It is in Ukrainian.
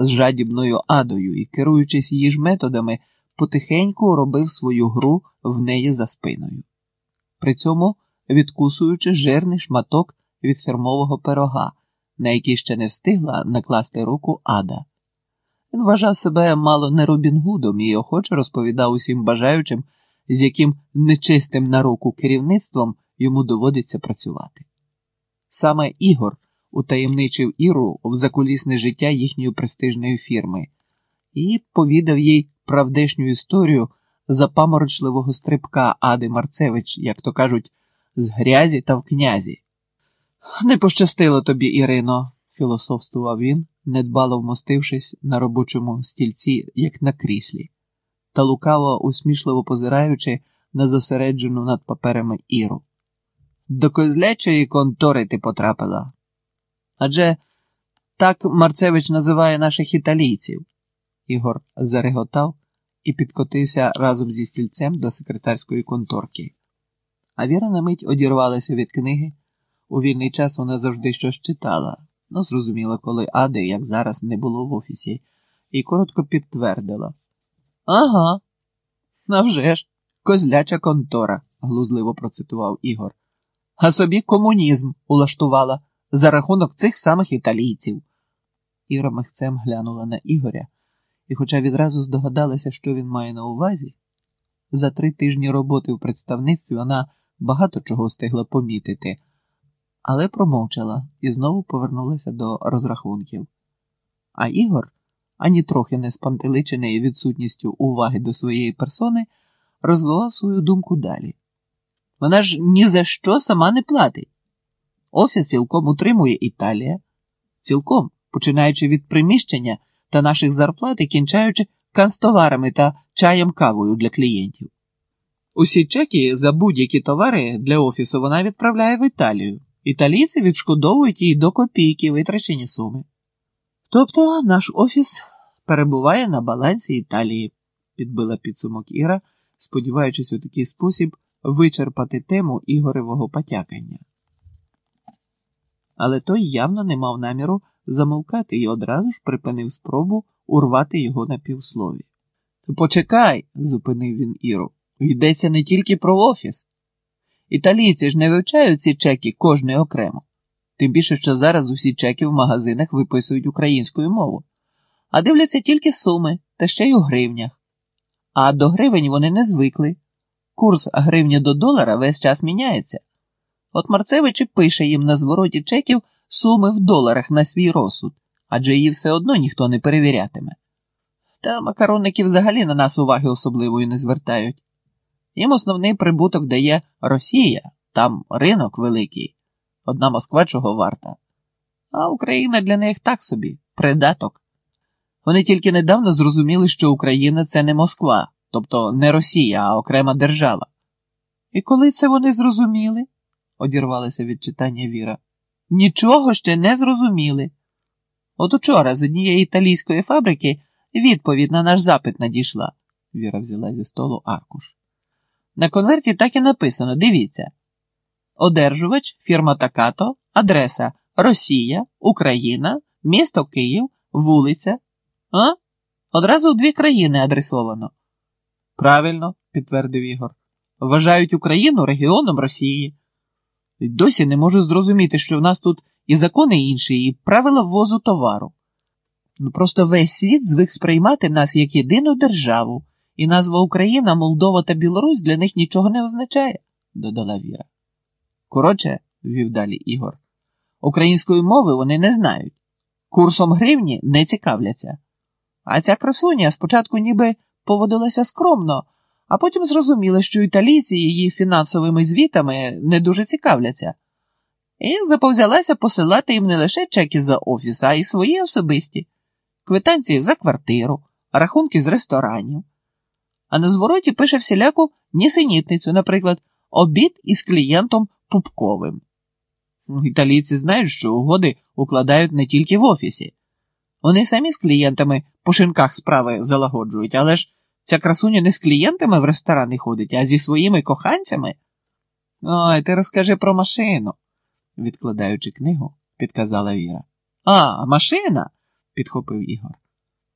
з жадібною адою і, керуючись її ж методами, потихеньку робив свою гру в неї за спиною. При цьому відкусуючи жирний шматок від фірмового пирога, на який ще не встигла накласти руку ада. Він вважав себе мало не Робін Гудом і охоче розповідав усім бажаючим, з яким нечистим на руку керівництвом йому доводиться працювати. Саме Ігор утаємничив Іру в закулісне життя їхньої престижної фірми і повідав їй правдешню історію запаморочливого стрибка Ади Марцевич, як то кажуть, з грязі та в князі. Не пощастило тобі, Ірино, філософствував він, недбало вмостившись на робочому стільці, як на кріслі, та лукаво усмішливо позираючи на зосереджену над паперами Іру. До козлячої контори ти потрапила. Адже так Марцевич називає наших італійців. Ігор зареготав і підкотився разом зі стільцем до секретарської конторки. А Віра на мить одірвалася від книги. У вільний час вона завжди щось читала, ну, зрозуміла, коли Ади, як зараз, не було в офісі, і коротко підтвердила. Ага, навже ж, козляча контора, глузливо процитував Ігор. А собі комунізм улаштувала за рахунок цих самих італійців. Іра мехцем глянула на Ігоря, і, хоча відразу здогадалася, що він має на увазі, за три тижні роботи в представництві вона багато чого встигла помітити, але промовчала і знову повернулася до розрахунків. А Ігор, ані трохи не спантеличений відсутністю уваги до своєї персони, розвивав свою думку далі. Вона ж ні за що сама не платить. Офіс цілком утримує Італія, цілком починаючи від приміщення та наших зарплат і кінчаючи канцтоварами та чаєм кавою для клієнтів. Усі чеки за будь-які товари для офісу вона відправляє в Італію. Італійці відшкодовують їй до копійки витрачені суми. Тобто наш офіс перебуває на балансі Італії, підбила підсумок Іра, сподіваючись у такий спосіб вичерпати тему Ігоревого потякання. Але той явно не мав наміру замовкати і одразу ж припинив спробу урвати його на півслові. Почекай, зупинив він Іру. Йдеться не тільки про офіс. Італійці ж не вивчають ці чеки кожний окремо. Тим більше, що зараз усі чеки в магазинах виписують українською мовою, а дивляться тільки суми та ще й у гривнях. А до гривень вони не звикли. Курс гривні до долара весь час міняється. От Марцевич і пише їм на звороті чеків суми в доларах на свій розсуд, адже її все одно ніхто не перевірятиме. Та макаронники взагалі на нас уваги особливої не звертають. Їм основний прибуток дає Росія, там ринок великий, одна Москва чого варта. А Україна для них так собі, придаток. Вони тільки недавно зрозуміли, що Україна це не Москва, тобто не Росія, а окрема держава. І коли це вони зрозуміли? Одірвалася від читання Віра. Нічого ще не зрозуміли. От учора з однієї італійської фабрики відповідь на наш запит надійшла. Віра взяла зі столу аркуш. На конверті так і написано: дивіться. Одержувач, фірма Такато, адреса Росія, Україна, місто Київ, вулиця. А? Одразу в дві країни адресовано. Правильно, підтвердив Ігор. Вважають Україну регіоном Росії. Досі не можу зрозуміти, що в нас тут і закони інші, і правила ввозу товару. Ну просто весь світ звик сприймати нас як єдину державу, і назва Україна, Молдова та Білорусь для них нічого не означає, додала Віра. Коротше, вів далі Ігор, української мови вони не знають, курсом гривні не цікавляться. А ця красуня спочатку ніби поводилася скромно а потім зрозуміли, що італійці її фінансовими звітами не дуже цікавляться, і заповзялася посилати їм не лише чеки за офіс, а й свої особисті, квитанції за квартиру, рахунки з ресторанів. А на звороті пише всіляку нісенітницю, наприклад, обід із клієнтом Пупковим. Італійці знають, що угоди укладають не тільки в офісі. Вони самі з клієнтами по шинках справи залагоджують, але ж. Ця красуня не з клієнтами в ресторани ходить, а зі своїми коханцями. Ой, ти розкажи про машину, відкладаючи книгу, підказала Віра. А, машина, підхопив Ігор.